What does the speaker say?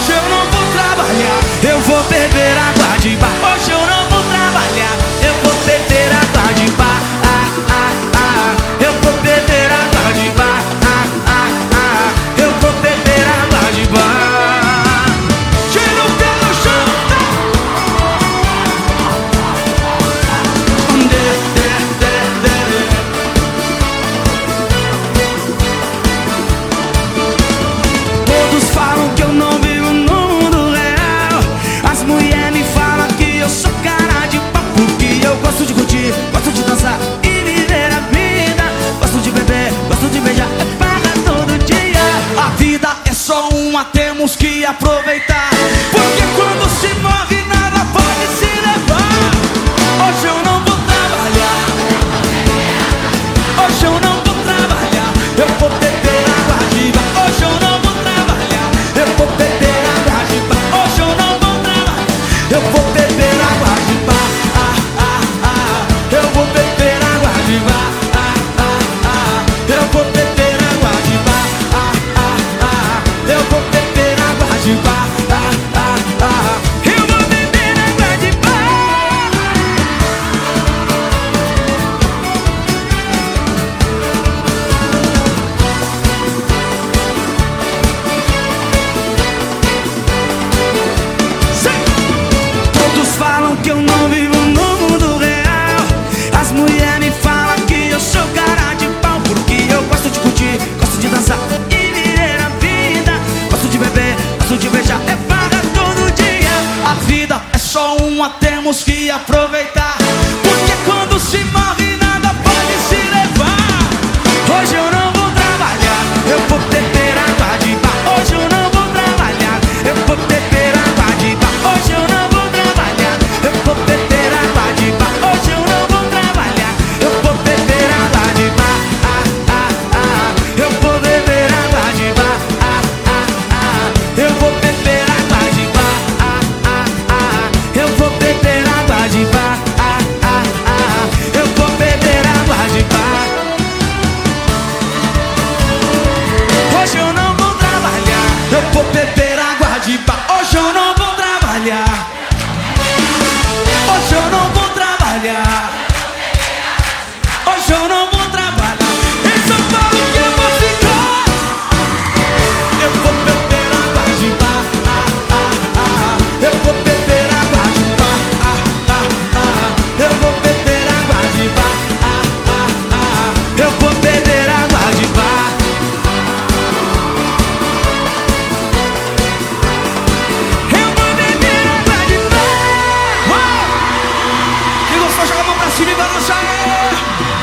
hoje eu não vou trabalhar. Eu vou beber água de bar. temos que aproveitar. só uma, temos que aproveitar. シルバーのシャイ